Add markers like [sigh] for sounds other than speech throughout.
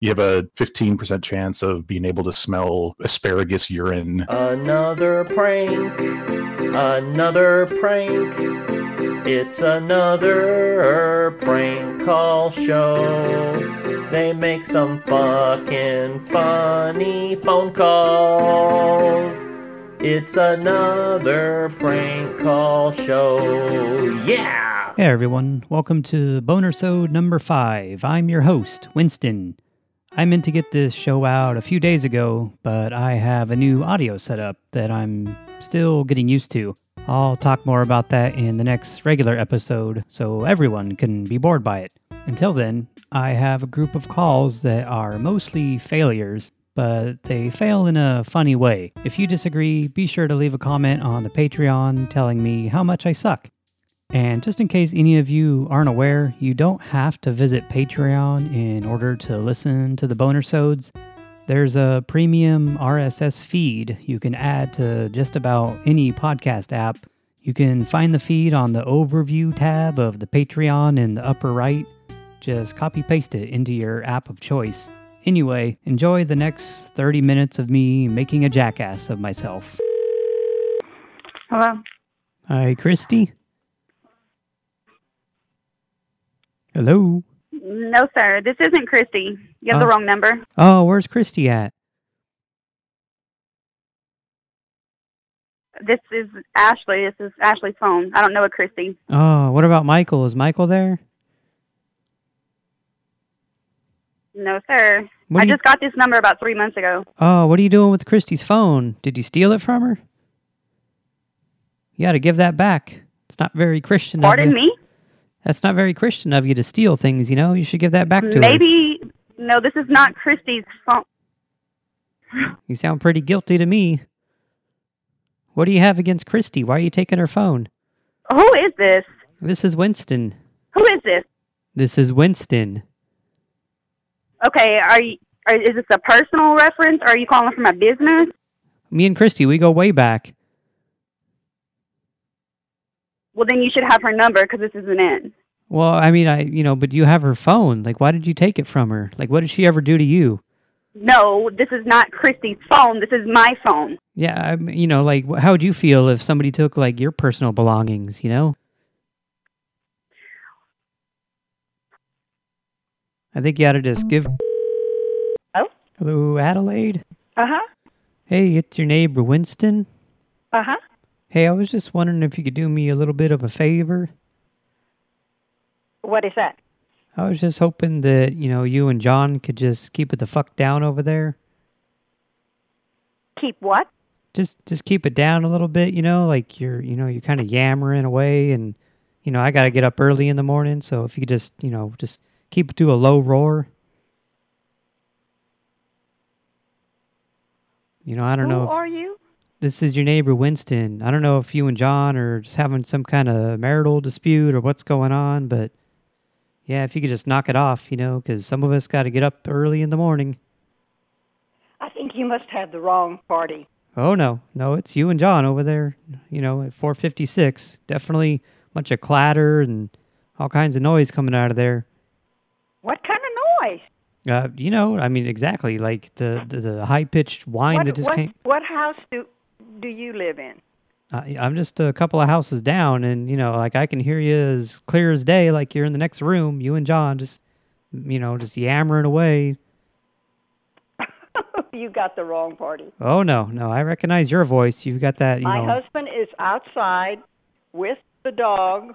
you have a 15% chance of being able to smell asparagus urine. Another prank. Another prank. It's another prank call show. They make some fucking funny phone calls. It's another prank call show. Yeah! Hey everyone, welcome to Bonersode number 5. I'm your host, Winston. I meant to get this show out a few days ago, but I have a new audio setup that I'm still getting used to. I'll talk more about that in the next regular episode so everyone can be bored by it. Until then, I have a group of calls that are mostly failures, but they fail in a funny way. If you disagree, be sure to leave a comment on the Patreon telling me how much I suck. And just in case any of you aren't aware, you don't have to visit Patreon in order to listen to the Bonersodes. There's a premium RSS feed you can add to just about any podcast app. You can find the feed on the overview tab of the Patreon in the upper right. Just copy paste it into your app of choice. Anyway, enjoy the next 30 minutes of me making a jackass of myself. Hello? Hi, Christy. Hello. No, sir. This isn't Christy. You have the Oh. wrong number. Oh, where's Christy at? This is Ashley. This is Ashley's phone. I don't know a Christy. Oh, what about Michael? Is Michael there? No, sir. I just got this number about three months ago. Oh, what are you doing with Christy's phone? Did you steal it from her? You got to give that back. It's not very Christian Pardon me? That's not very Christian of you to steal things, you know? You should give that back to her. Maybe. No, this is not Christy's phone. You sound pretty guilty to me. What do you have against Christy? Why are you taking her phone? Who is this? This is Winston. Who is this? This is Winston. Okay, are you? Are, is this a personal reference? Or are you calling from a business? Me and Christy, we go way back. Well, then you should have her number because this isn't it. Well, I mean, I you know, but you have her phone. Like, why did you take it from her? Like, what did she ever do to you? No, this is not Christy's phone. This is my phone. Yeah, I mean, you know, like, how would you feel if somebody took, like, your personal belongings, you know? I think you ought to just give... Oh? Hello, Adelaide? Uh-huh. Hey, it's your neighbor, Winston. Uh-huh. Hey, I was just wondering if you could do me a little bit of a favor. What is that? I was just hoping that, you know, you and John could just keep it the fuck down over there. Keep what? just just keep it down a little bit, you know, like you're, you know, you're kind of yammering away and, you know, I got to get up early in the morning. So if you could just, you know, just keep it to a low roar. You know, I don't Who know. If, are you? This is your neighbor, Winston. I don't know if you and John are just having some kind of marital dispute or what's going on, but yeah, if you could just knock it off, you know, because some of us got to get up early in the morning. I think you must have the wrong party. Oh no, no, it's you and John over there. You know, at 456. Definitely a bunch of clatter and all kinds of noise coming out of there. What kind of noise? Uh, you know, I mean, exactly like the the, the high pitched whine what, that just what, came. what house do do you live in? I, I'm just a couple of houses down, and you know, like I can hear you as clear as day, like you're in the next room. You and John just, you know, just yammering away. [laughs] you got the wrong party. Oh no, no, I recognize your voice. You've got that, you My know. husband is outside with the dog,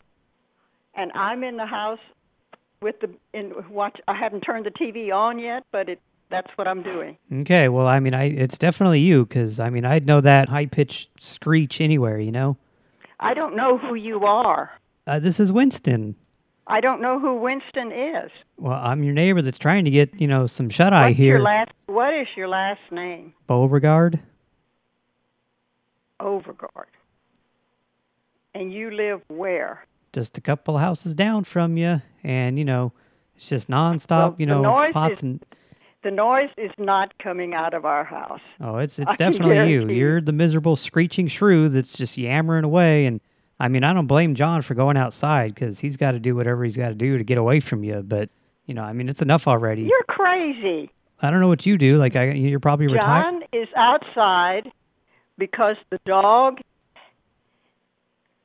and I'm in the house with the in watch. I haven't turned the TV on yet, but it that's what I'm doing. Okay, well, I mean, I it's definitely you, because I mean, I'd know that high pitched screech anywhere, you know. I don't know who you are. Uh, this is Winston. I don't know who Winston is. Well, I'm your neighbor that's trying to get, you know, some shut-eye What's here. your last? What is your last name? Beauregard. Overgard. And you live where? Just a couple houses down from you, and, you know, it's just nonstop, Well, you know, pots and... The noise is not coming out of our house. Oh, it's it's [laughs] definitely you. You're the miserable screeching shrew that's just yammering away, and, I mean, I don't blame John for going outside, because he's got to do whatever he's got to do to get away from you, but, you know, I mean, it's enough already. You're crazy. I don't know what you do. Like I, you're probably retired. John is outside because the dog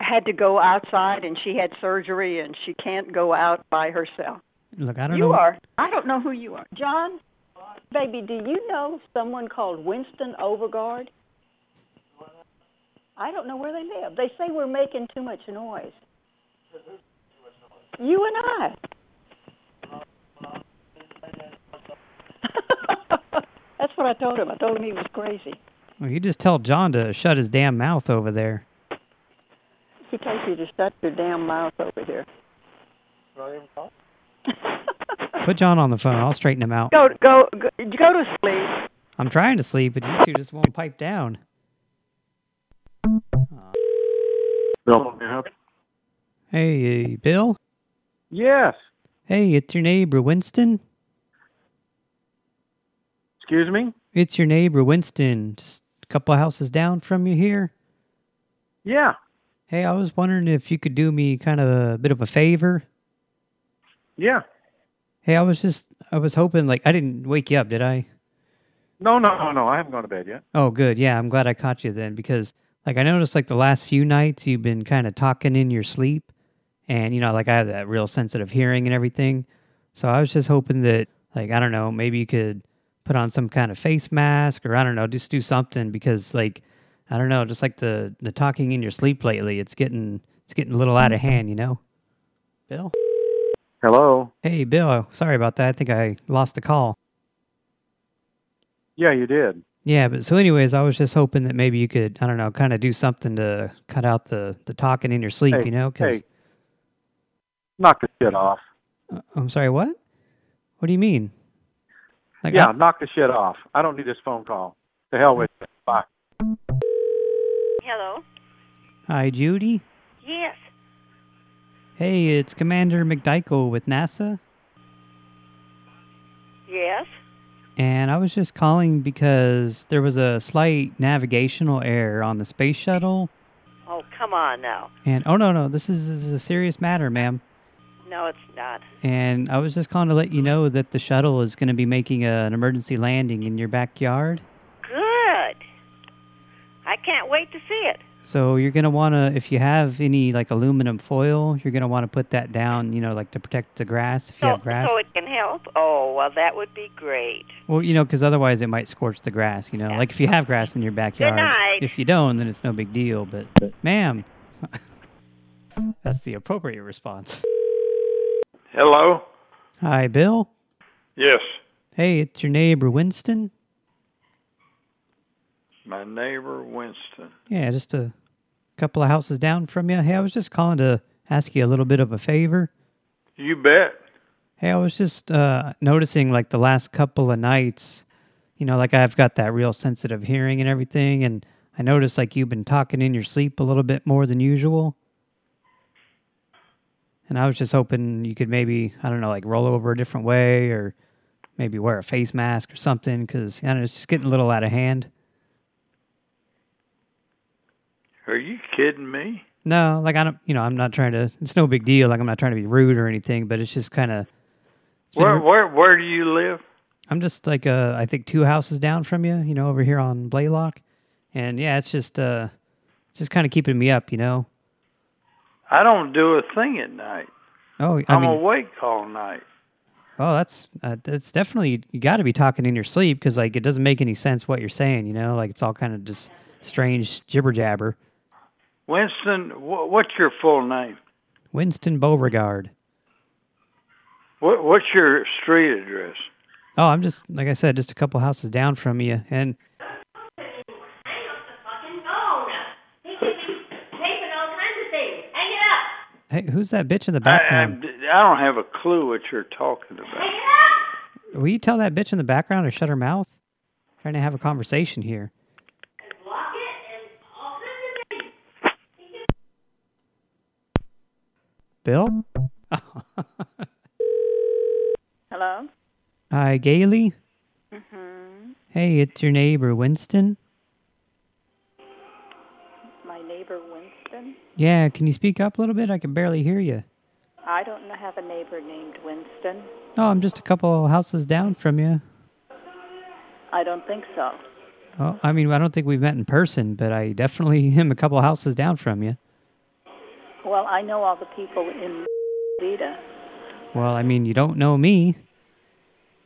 had to go outside and she had surgery and she can't go out by herself. Look, I don't You know. You are. I don't know who you are. John, baby, do you know someone called Winston Overgard? I don't know where they live. They say we're making too much noise. You and I. [laughs] That's what I told him. I told him he was crazy. Well, you just tell John to shut his damn mouth over there. He tells you to shut your damn mouth over here. [laughs] Put John on the phone. I'll straighten him out. Go, go, go, go to sleep. I'm trying to sleep, but you two just won't pipe down. Bill, may I help? Hey, Bill? Yes. Hey, it's your neighbor, Winston. Excuse me? It's your neighbor, Winston. Just a couple houses down from you here. Yeah. Hey, I was wondering if you could do me kind of a bit of a favor. Yeah. Hey, I was just, I was hoping, like, I didn't wake you up, did I? No, no, no, no. I haven't gone to bed yet. Oh, good. Yeah, I'm glad I caught you then because, like, I noticed, like, the last few nights you've been kind of talking in your sleep. And, you know, like, I have that real sensitive hearing and everything. So I was just hoping that, like, I don't know, maybe you could put on some kind of face mask or, I don't know, just do something because, like, I don't know, just like the, the talking in your sleep lately, it's getting, it's getting a little out of mm-hmm. hand, you know? Bill? Hello? Hey, Bill, sorry about that. I think I lost the call. Yeah, you did. Yeah, but so anyways, I was just hoping that maybe you could, I don't know, kind of do something to cut out the, the talking in your sleep, Hey, you know? Because hey. Knock the shit off. Uh, I'm sorry, what? What do you mean? Like, yeah, I- knock the shit off. I don't need this phone call. The hell with it. Bye. Hello? hi, Judy. Yes. Hey, it's Commander McDykel with NASA, Yes. and I was just calling because there was a slight navigational error on the space shuttle, Oh, come on now. and oh no, no, this is, this is a serious matter, ma'am. No, it's not. And I was just calling to let you know that the shuttle is going to be making a, an emergency landing in your backyard. Good. I can't wait to see it. So you're going to want to, if you have any like aluminum foil, you're going to want to put that down, you know, like to protect the grass if you So, have grass. so it can help? Oh, well, that would be great. well, you know, because otherwise it might scorch the grass, you know. Like if you have grass in your backyard. Good night. If you don't, then it's no big deal. But, ma'am, [laughs] that's the appropriate response. Hello? Hi, Bill. Yes. Hey, it's your neighbor, Winston. My neighbor Winston. Yeah, just a couple of houses down from you. Hey, I was just calling to ask you a little bit of a favor. You bet. Hey, I was just uh, noticing like the last couple of nights, you know, like I've got that real sensitive hearing and everything, and I noticed like you've been talking in your sleep a little bit more than usual. And I was just hoping you could maybe, I don't know, like roll over a different way or maybe wear a face mask or something because, I don't know, it's just getting a little out of hand. Are you kidding me? No, like I don't, you know, I'm not trying to, it's no big deal. Like I'm not trying to be rude or anything, but it's just kind of, Where where where do you live? I'm just like, uh, I think two houses down from you, you know, over here on Blaylock. And yeah, it's just, uh, it's just kind of keeping me up, you know? I don't do a thing at night. Oh, I I'm mean, awake all night. oh, that's, uh, that's definitely, you got to be talking in your sleep because like it doesn't make any sense what you're saying, you know? Like it's all kind of just strange jibber jabber. Winston, wh- what's your full name? Winston Beauregard. What what's your street address? Oh, I'm just, like I said, just a couple houses down from you. And hey, who's that bitch in the I, I, background? I don't have a clue what you're talking about. Will you tell that bitch in the background to shut her mouth? trying to have a conversation here. Bill? [laughs] Hello? Hi, Gailey? Mm-hmm. Hey, it's your neighbor, Winston. My neighbor Winston? Yeah, can you speak up a little bit? I can barely hear you. I don't have a neighbor named Winston. Oh, I'm just a couple houses down from you. I don't think so. Well, I mean, I don't think we've met in person, but I definitely [laughs] am a couple houses down from you. Well, I know all the people in Vita. Well, I mean, you don't know me.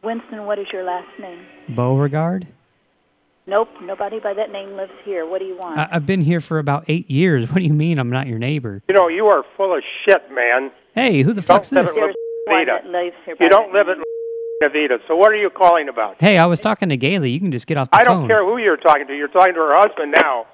Winston, what is your last name? Beauregard? Nope, nobody by that name lives here. What do you want? I I've been here for about eight years. What do you mean I'm not your neighbor? You know, you are full of shit, man. Hey, who the don't fuck's this? at La one Vita. that lives here by You don't that live at La Vita. So what are you calling about? Hey, I was talking to Gailey. You can just get off the I phone. don't care who you're talking to. You're talking to her husband now.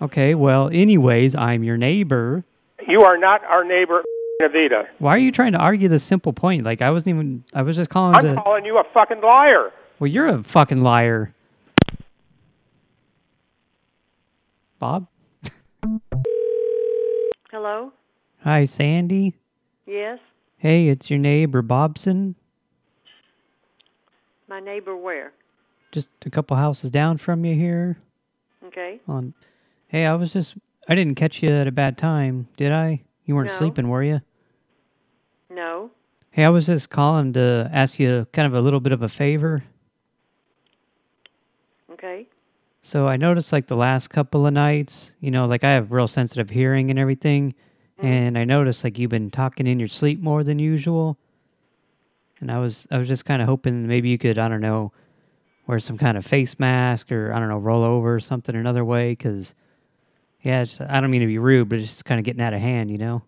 Okay, well, anyways, I'm your neighbor. You are not our neighbor at Why are you trying to argue this simple point? Like, I wasn't even... I was just calling I'm to... calling you a fucking liar. Well, you're a fucking liar. Bob? Hello? Hi, Sandy. Yes? Hey, it's your neighbor, Bobson. My neighbor where? Just a couple houses down from you here. Okay. On. Hey, I was just... I didn't catch you at a bad time, did I? You weren't No. sleeping, were you? No. Hey, I was just calling to ask you kind of a little bit of a favor. Okay. So I noticed like the last couple of nights, you know, like I have real sensitive hearing and everything. Mm. And I noticed like you've been talking in your sleep more than usual. And I was I was just kind of hoping maybe you could, I don't know, wear some kind of face mask or, I don't know, roll over or something another way. Because, yeah, it's, I don't mean to be rude, but it's just kind of getting out of hand, you know?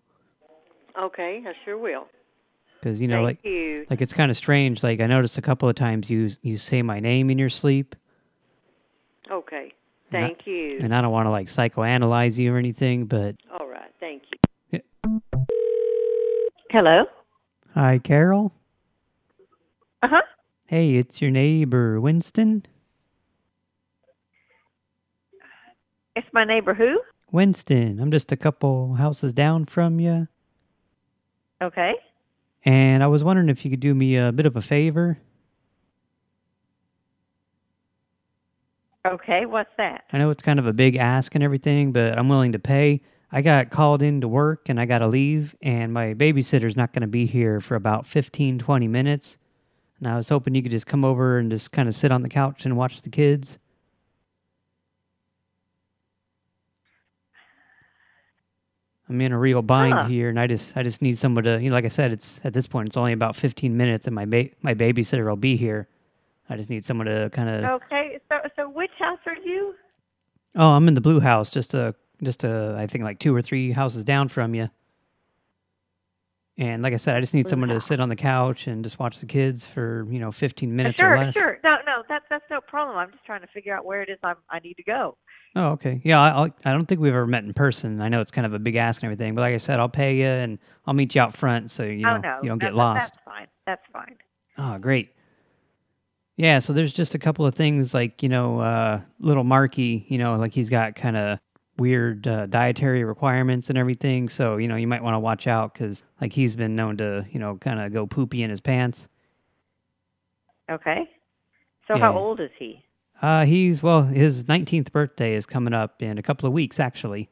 Okay, I sure will. Because, you know, Thank like you. like it's kind of strange. Like I noticed a couple of times you you say my name in your sleep. Okay. And I- Thank you. And I don't want to like psychoanalyze you or anything, but All right, thank you. Hello? hi, Carol. Uh-huh. Hey, it's your neighbor, Winston. It's my neighbor who? Winston, I'm just a couple houses down from you. Okay. And I was wondering if you could do me a bit of a favor. Okay, what's that? I know it's kind of a big ask and everything, but I'm willing to pay. I got called in to work and I got to leave, and my babysitter's not going to be here for about 15, 20 minutes. And I was hoping you could just come over and just kind of sit on the couch and watch the kids. I'm in a real bind Huh. here, and I just I just need someone to, you know, like I said, it's at this point it's only about 15 minutes, and my ba my babysitter will be here. I just need someone to kind of. Okay, so so which house are you? Oh, I'm in the blue house, just a just a I think like two or three houses down from you. And like I said, I just need Blue someone to sit on the couch and just watch the kids for you know 15 uh, minutes sure, or less. sure. No, no, that's that's no problem. I'm just trying to figure out where it is I'm, I need to go. Oh, okay. Yeah, I I'll, I don't think we've ever met in person. I know it's kind of a big ask and everything, but like I said, I'll pay you and I'll meet you out front so you know oh no, you don't get lost. That's fine. That's fine. Oh, great. Yeah, so there's just a couple of things like, you know, uh, little Marky, you know, like he's got kind of weird uh, dietary requirements and everything. So, you know, you might want to watch out because, like, he's been known to, you know, kind of go poopy in his pants. Okay. So how old is he? Uh, he's, well, his 19th birthday is coming up in a couple of weeks, actually.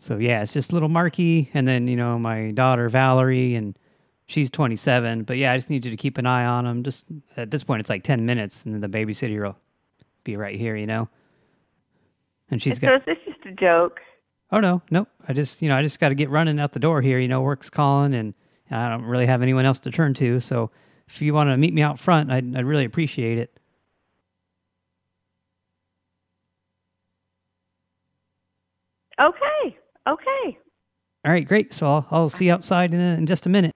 So, yeah, it's just little Marky and then, you know, my daughter Valerie and she's 27. But, yeah, I just need you to keep an eye on him. Just at this point, it's like 10 minutes and then the babysitter will be right here, you know? And she's so got... is this just a joke? Oh no, nope. I just you know I just got to get running out the door here. You know, work's calling, and I don't really have anyone else to turn to. So if you want to meet me out front, I'd I'd really appreciate it. Okay. Okay. All right, great. So I'll I'll see you outside in a, in just a minute.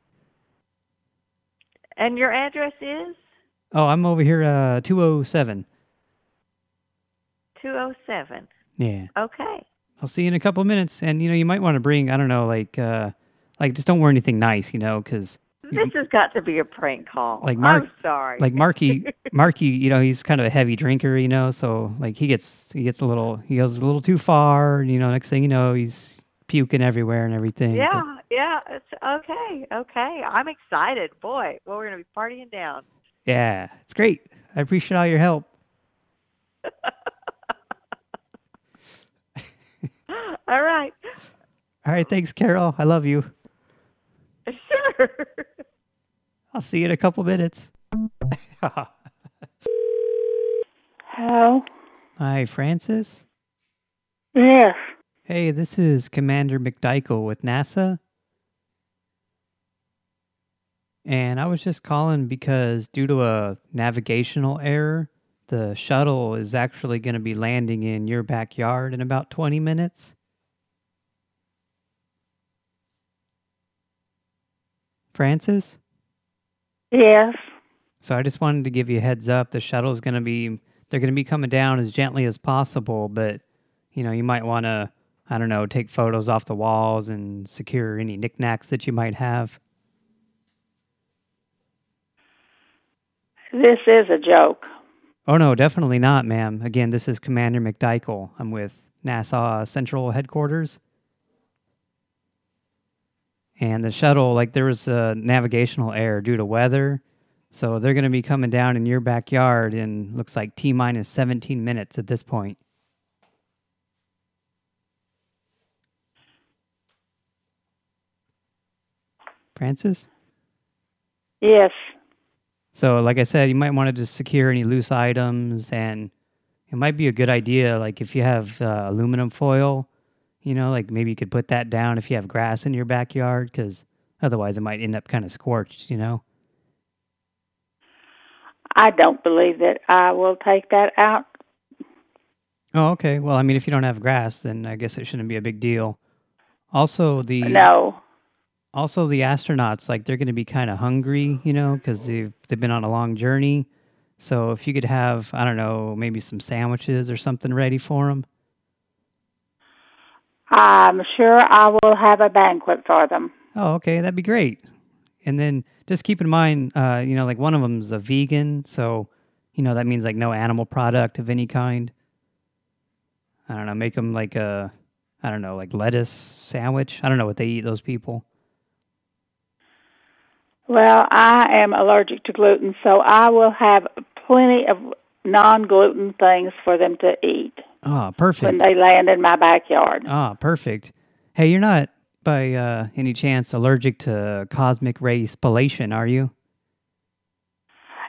And your address is Oh, I'm over here, uh, two oh seven. 207. Yeah, Okay. I'll see you in a couple of minutes. And you know, you might want to bring I don't know, like uh, like just don't wear anything nice, you know, because This has got to be a prank call. Like Mark- I'm sorry. like Marky, [laughs] Marky, you know, he's kind of a heavy drinker, you know, so like he gets he gets a little he goes a little too far, and, you know, next thing you know, he's puking everywhere and everything. Yeah, But, yeah. It's okay. Okay. I'm excited. Boy, well, we're going to be partying down. yeah, it's great. I appreciate all your help. [laughs] All right. All right, thanks, Carol. I love you. [laughs] Sure. I'll see you in a couple minutes. [laughs] Hello? Hi, Francis. Yes. Hey, this is Commander McDykel with NASA. And I was just calling because due to a navigational error, the shuttle is actually going to be landing in your backyard in about 20 minutes. Francis? Yes. So I just wanted to give you a heads up. The shuttle's going to be, they're going to be coming down as gently as possible, but, you know, you might want to, I don't know, take photos off the walls and secure any knickknacks that you might have. This is a joke. Oh, no, definitely not, ma'am. Again, this is Commander McDykel. I'm with NASA Central Headquarters. And the shuttle, like, there was a navigational error due to weather. So they're going to be coming down in your backyard in, looks like, T-minus 17 minutes at this point. Francis? Yes. So, like I said, you might want to just secure any loose items, and it might be a good idea, like if you have uh, aluminum foil, you know, like maybe you could put that down if you have grass in your backyard, because otherwise it might end up kind of scorched, you know? I don't believe that I will take that out. Oh, okay. Well, I mean, if you don't have grass, then I guess it shouldn't be a big deal. Also, the... No. Also, the astronauts, like, they're going to be kind of hungry, you know, because they've, they've been on a long journey. So if you could have, I don't know, maybe some sandwiches or something ready for them. I'm sure I will have a banquet for them. Oh, okay, that'd be great. And then just keep in mind, uh, you know, like one of them's a vegan, so, you know, that means like no animal product of any kind. I don't know, make them like a, I don't know, like lettuce sandwich. I don't know what they eat, those people. Well, I am allergic to gluten, so I will have plenty of non-gluten things for them to eat. Oh, perfect. When they land in my backyard. Ah, perfect. Hey, you're not, by uh, any chance, allergic to cosmic ray spallation, are you?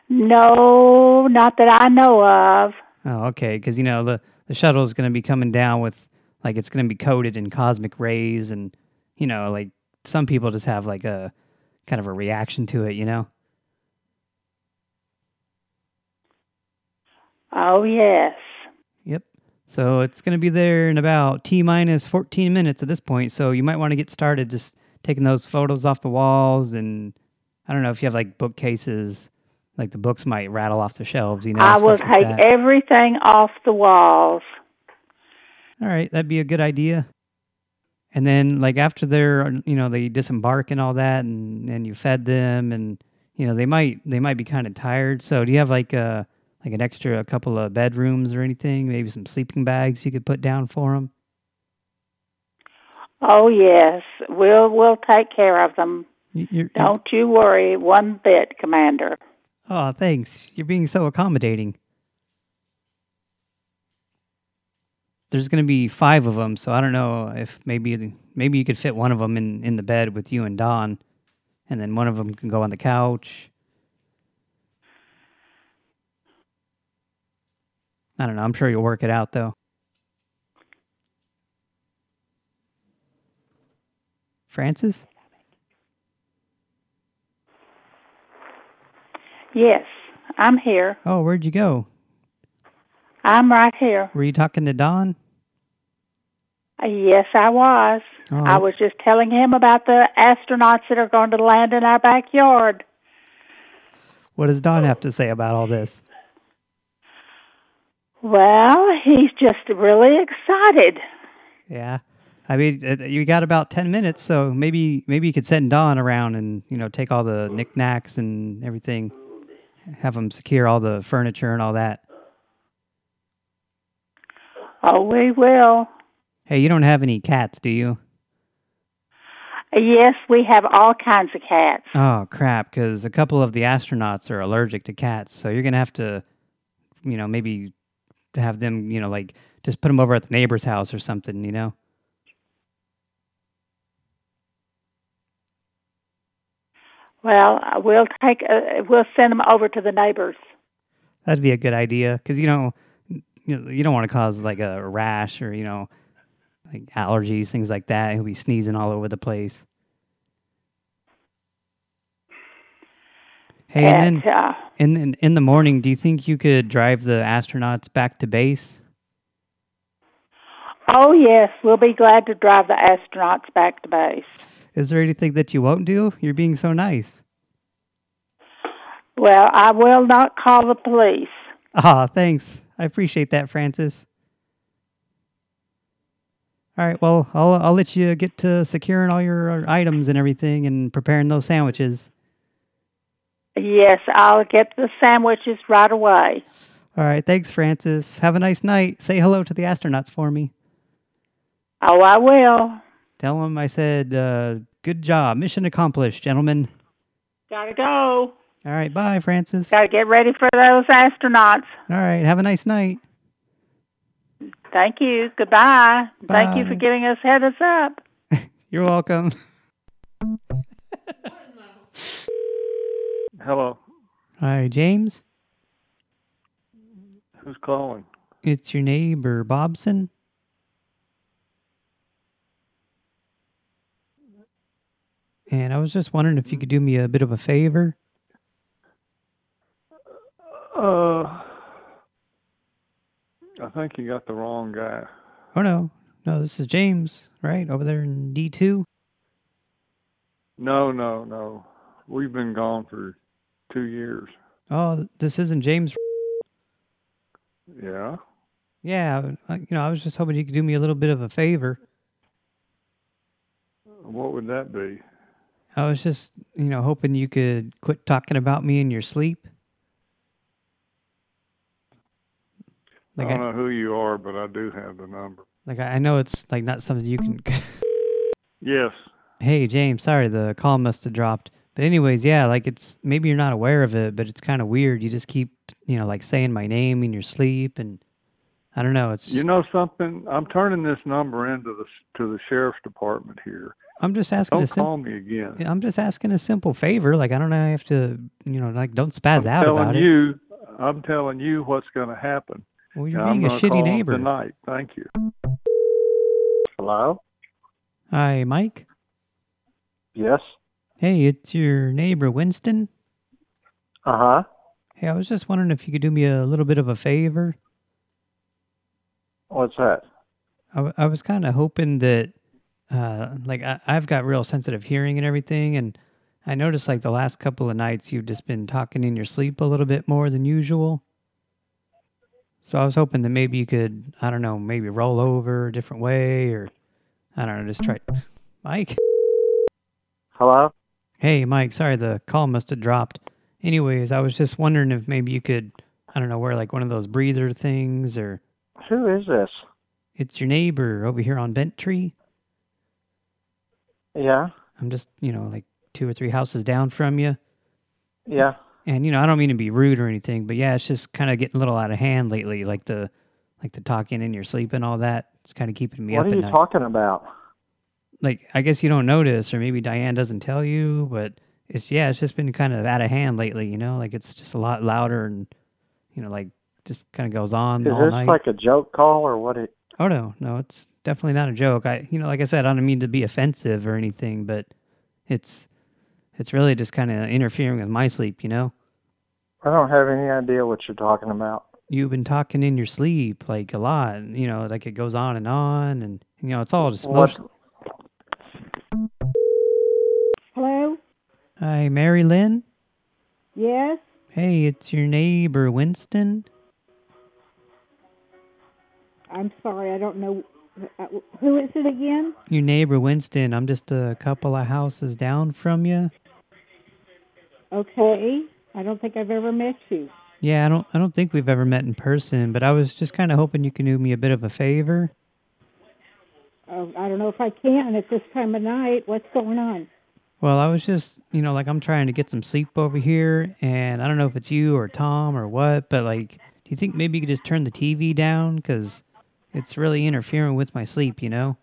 No, not that I know of. Oh, okay, because, you know, the, the shuttle is going to be coming down with, like, it's going to be coated in cosmic rays, and, you know, like, some people just have, like, a kind of a reaction to it, you know? Oh, yes. So it's going to be there in about T-minus 14 minutes at this point, so you might want to get started just taking those photos off the walls, and I don't know if you have, like, bookcases, like the books might rattle off the shelves, you know? I will stuff like take everything off the walls. All right, that'd be a good idea. And then, like, after they're, you know, they disembark and all that, and, and you fed them, and, you know, they might they might be kind of tired. So do you have, like, a, like an extra a couple of bedrooms or anything? Maybe some sleeping bags you could put down for them? Oh, yes. We'll, we'll take care of them. You're, Don't you worry one bit, Commander. Oh, thanks. You're being so accommodating. There's going to be five of them, so I don't know if maybe maybe you could fit one of them in, in the bed with you and Don, and then one of them can go on the couch. I don't know. I'm sure you'll work it out, though. Francis? Yes, I'm here. Oh, where'd you go? I'm right here. Were you talking to Don? Uh, Yes, I was. Oh. I was just telling him about the astronauts that are going to land in our backyard. What does Don have to say about all this? Well, he's just really excited. Yeah. I mean, uh, you got about 10 minutes, so maybe maybe you could send Don around and, you know, take all the knickknacks and everything. Have him secure all the furniture and all that. Oh, we will. Hey, you don't have any cats, do you? Yes, we have all kinds of cats. Oh, crap, because a couple of the astronauts are allergic to cats, so you're going to have to, you know, maybe have them, you know, like, just put them over at the neighbor's house or something, you know? Well, uh, we'll take uh, we'll send them over to the neighbors. That'd be a good idea because you know you know, you don't want to cause like a rash or you know like allergies, things like that. He'll be sneezing all over the place. Hey, and And, then uh, in, in in the morning, do you think you could drive the astronauts back to base? Oh yes, we'll be glad to drive the astronauts back to base. Is there anything that you won't do? You're being so nice. Well, I will not call the police. Ah, thanks. I appreciate that, Francis. All right, well, I'll I'll let you get to securing all your items and everything and preparing those sandwiches. Yes, I'll get the sandwiches right away. All right, thanks, Francis. Have a nice night. Say hello to the astronauts for me. Oh, I will. Tell them I said, uh, good job. Mission accomplished, gentlemen. Gotta go. All right, bye, Francis. Gotta get ready for those astronauts. All right, have a nice night. Thank you. Goodbye. Thank you for Bye. giving us heads up. [laughs] You're welcome. [laughs] Hello. Hi, James. Who's calling? It's your neighbor, Bobson. And I was just wondering if you could do me a bit of a favor. Uh, I think you got the wrong guy. Oh, no. No, this is James, right? Over there in D2? No, no, no. We've been gone for two years. Oh, this isn't James. Yeah. Yeah, you know, I was just hoping you could do me a little bit of a favor. What would that be? I was just, you know, hoping you could quit talking about me in your sleep. Like I don't I, know who you are, but I do have the number. like I I know it's like not something you can. [laughs] Yes. hey, James, sorry, the call must have dropped. But anyways, yeah, like it's maybe you're not aware of it, but it's kind of weird. You just keep, you know, like saying my name in your sleep, and I don't know. It's just, You know something? I'm turning this number into the to the sheriff's department here. I'm just asking. Don't a sim- call me again. I'm just asking a simple favor. Like I don't know. I have to, you know, like don't spaz I'm out telling about it. you, I'm telling you what's going to happen. Well, you're And I'm being a shitty call 'em neighbor. tonight. Thank you. Hello. Hi, Mike. Yes. Hey, it's your neighbor Winston. Uh huh. Hey, I was just wondering if you could do me a little bit of a favor. What's that? I, I was kind of hoping that, uh, like, I, I've got real sensitive hearing and everything, and I noticed, like, the last couple of nights you've just been talking in your sleep a little bit more than usual. So I was hoping that maybe you could, I don't know, maybe roll over a different way, or, I don't know, just try... Mike? Hello. Hey, Mike, sorry, the call must have dropped. Anyways, I was just wondering if maybe you could, I don't know, wear, like, one of those breather things, or... Who is this? It's your neighbor over here on Bent Tree. Yeah. I'm just, you know, like two or three houses down from you. Yeah. And, you know, I don't mean to be rude or anything, but yeah, it's just kind of getting a little out of hand lately, like the like the talking in your sleep and all that. It's kind of keeping me what up are you talking about? Like, I guess you don't notice, or maybe Diane doesn't tell you, but it's, yeah, it's just been kind of out of hand lately, you know? Like, it's just a lot louder and, you know, like, just kind of goes on Is all this night. like a joke call or what? It, Oh no, no, it's definitely not a joke. I, you know, like I said, I don't mean to be offensive or anything, but it's, it's really just kind of interfering with my sleep, you know. I don't have any idea what you're talking about. You've been talking in your sleep like a lot, you know, like it goes on and on, and you know, it's all just. What? Hi, Mary Lynn. Yes? Hey, it's your neighbor Winston. I'm sorry, I don't know. uh, Who is it again? Your neighbor Winston. I'm just a couple of houses down from you. Okay. I don't think I've ever met you. Yeah, I don't. I don't think we've ever met in person, but I was just kind of hoping you could do me a bit of a favor. Uh, I don't know if I can at this time of night. What's going on? Well, I was just, you know, like I'm trying to get some sleep over here, and I don't know if it's you or Tom or what, but like, do you think maybe you could just turn the TV down? Because it's really interfering with my sleep, you know?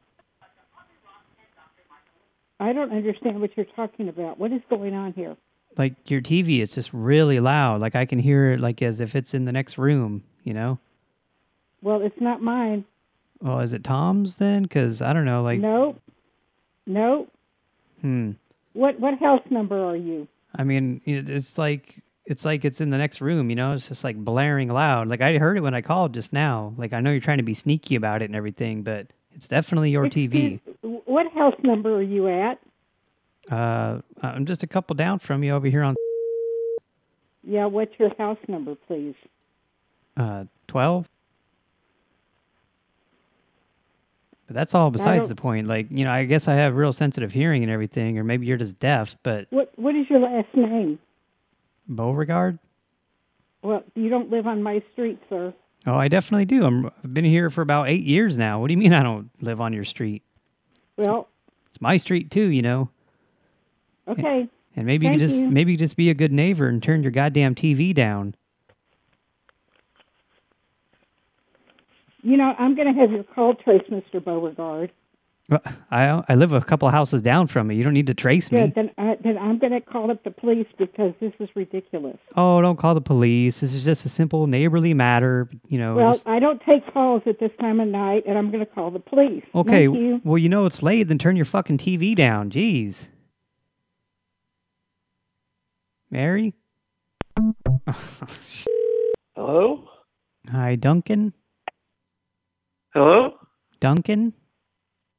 I don't understand what you're talking about. What is going on here? like your TV is just really loud. Like I can hear it like as if it's in the next room, you know? Well, it's not mine. Well, is it Tom's then? Because I don't know, like, Nope. Nope. hmm. What what house number are you? I mean, it's like it's like it's in the next room, you know? It's just like blaring loud. Like I heard it when I called just now. Like I know you're trying to be sneaky about it and everything, but it's definitely your TV. What house number are you at? Uh, I'm just a couple down from you over here on Yeah, what's your house number, please? uh 12. But that's all besides the point. Like, you know, I guess I have real sensitive hearing and everything, or maybe you're just deaf, but What what is your last name? Beauregard? Well, you don't live on my street, sir. Oh, I definitely do. I'm, I've been here for about eight years now. What do you mean I don't live on your street? Well, It's my street too, you know. okay. And maybe you Thank can just you. maybe just be a good neighbor and turn your goddamn TV down. You know, I'm going to have your call traced, Mr. Beauregard. Well, I I live a couple of houses down from you. You don't need to trace me. Good. Then, I, then I'm going to call up the police because this is ridiculous. Oh, don't call the police. This is just a simple neighborly matter. You know. Well, just- I don't take calls at this time of night, and I'm going to call the police. okay. You. Well, you know it's late. Then turn your fucking TV down. Jeez. Mary. [laughs] Hello? Hi, Duncan. Hello? Duncan.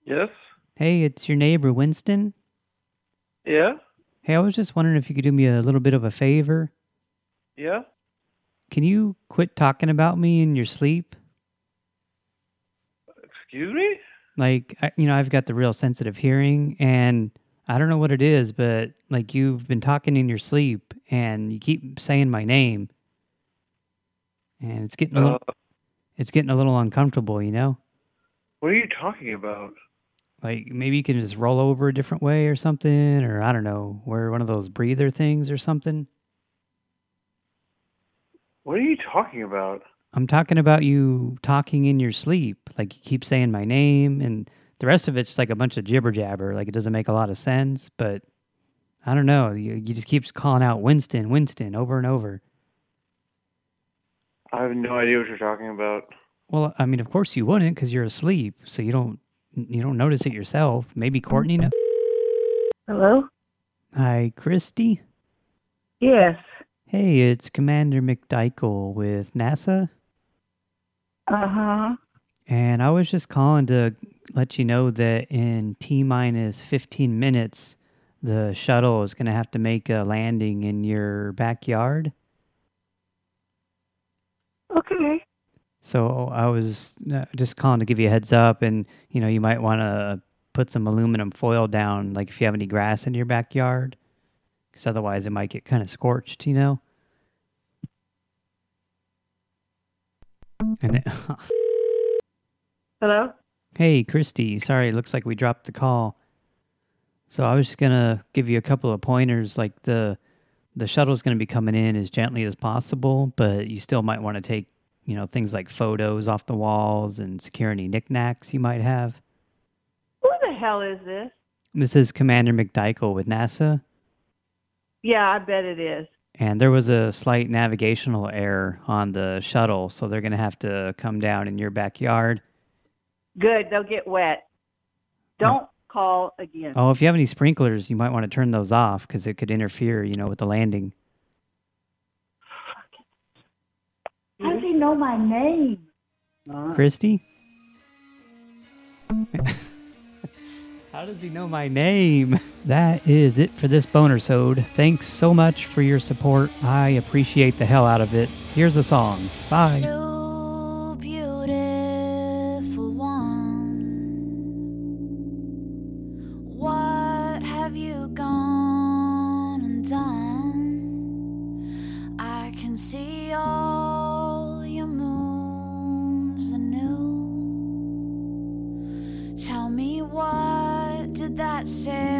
Yes? Hey, it's your neighbor Winston. Yeah? Hey, I was just wondering if you could do me a little bit of a favor. Yeah? Can you quit talking about me in your sleep? Excuse me? Like, I, you know, I've got the real sensitive hearing, and I don't know what it is, but like you've been talking in your sleep, and you keep saying my name, and it's getting a little, Uh, it's getting a little uncomfortable, you know. what are you talking about? Like maybe you can just roll over a different way or something, or I don't know, wear one of those breather things or something. What are you talking about? I'm talking about you talking in your sleep. Like you keep saying my name and the rest of it's like a bunch of jibber jabber. Like it doesn't make a lot of sense, but I don't know. You, you just keeps calling out Winston, Winston over and over. I have no idea what you're talking about. Well, I mean, of course you wouldn't because you're asleep. So you don't, you don't notice it yourself. Maybe Courtney know. Hello? Hi, Christy. Yes. Hey, it's Commander McDykel with NASA. Uh-huh. And I was just calling to let you know that in T-minus 15 minutes, the shuttle is going to have to make a landing in your backyard. Okay. So I was uh, just calling to give you a heads up, and, you know, you might want to put some aluminum foil down, like if you have any grass in your backyard, because otherwise it might get kind of scorched, you know? And [laughs] Hello? Hey, Christy. Sorry, it looks like we dropped the call. So I was just going to give you a couple of pointers. Like the the shuttle's going to be coming in as gently as possible, but you still might want to take, you know, things like photos off the walls and secure any knickknacks you might have. Who the hell is this? This is Commander McDykel with NASA, Yeah, I bet it is. and there was a slight navigational error on the shuttle, so they're going to have to come down in your backyard. Good, they'll get wet. Don't call again. Oh, if you have any sprinklers, you might want to turn those off because it could interfere, you know, with the landing. How does he know my name? Christy? [laughs] How does he know my name? [laughs] That is it for this boner sode. Thanks so much for your support. I appreciate the hell out of it. Here's a song. Bye. Can see all your moves anew. Tell me what did that salesman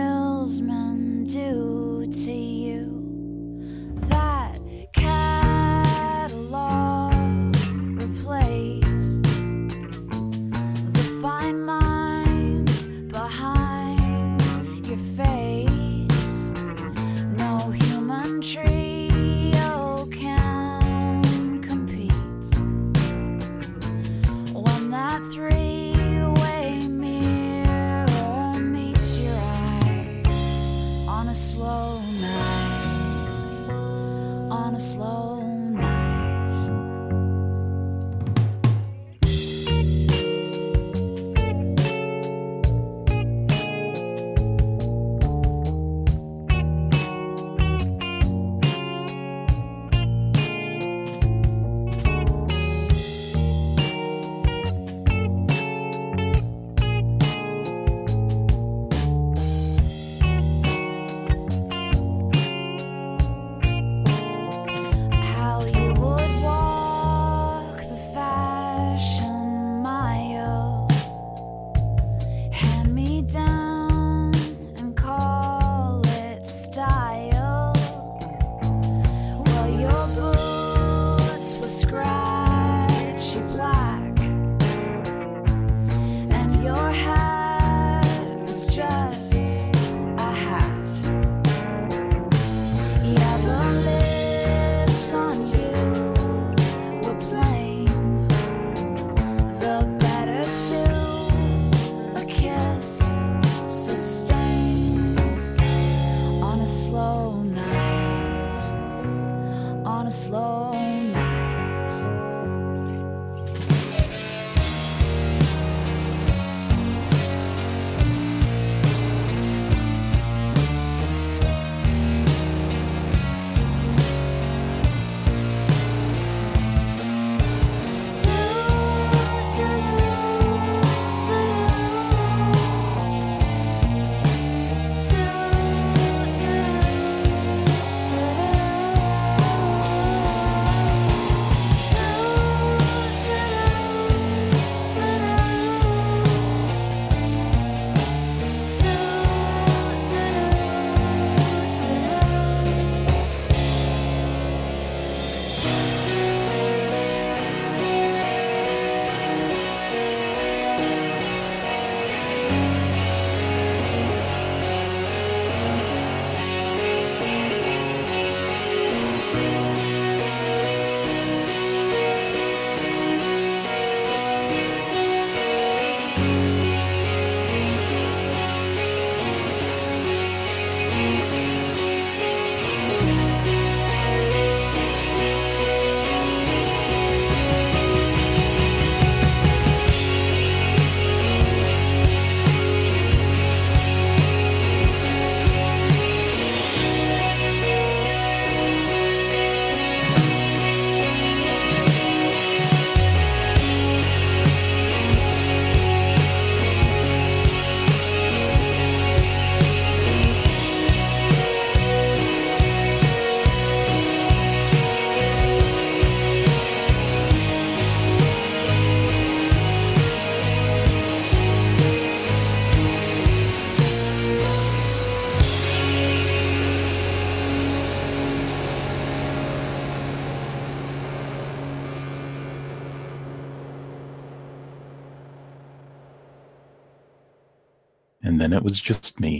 And it was just me.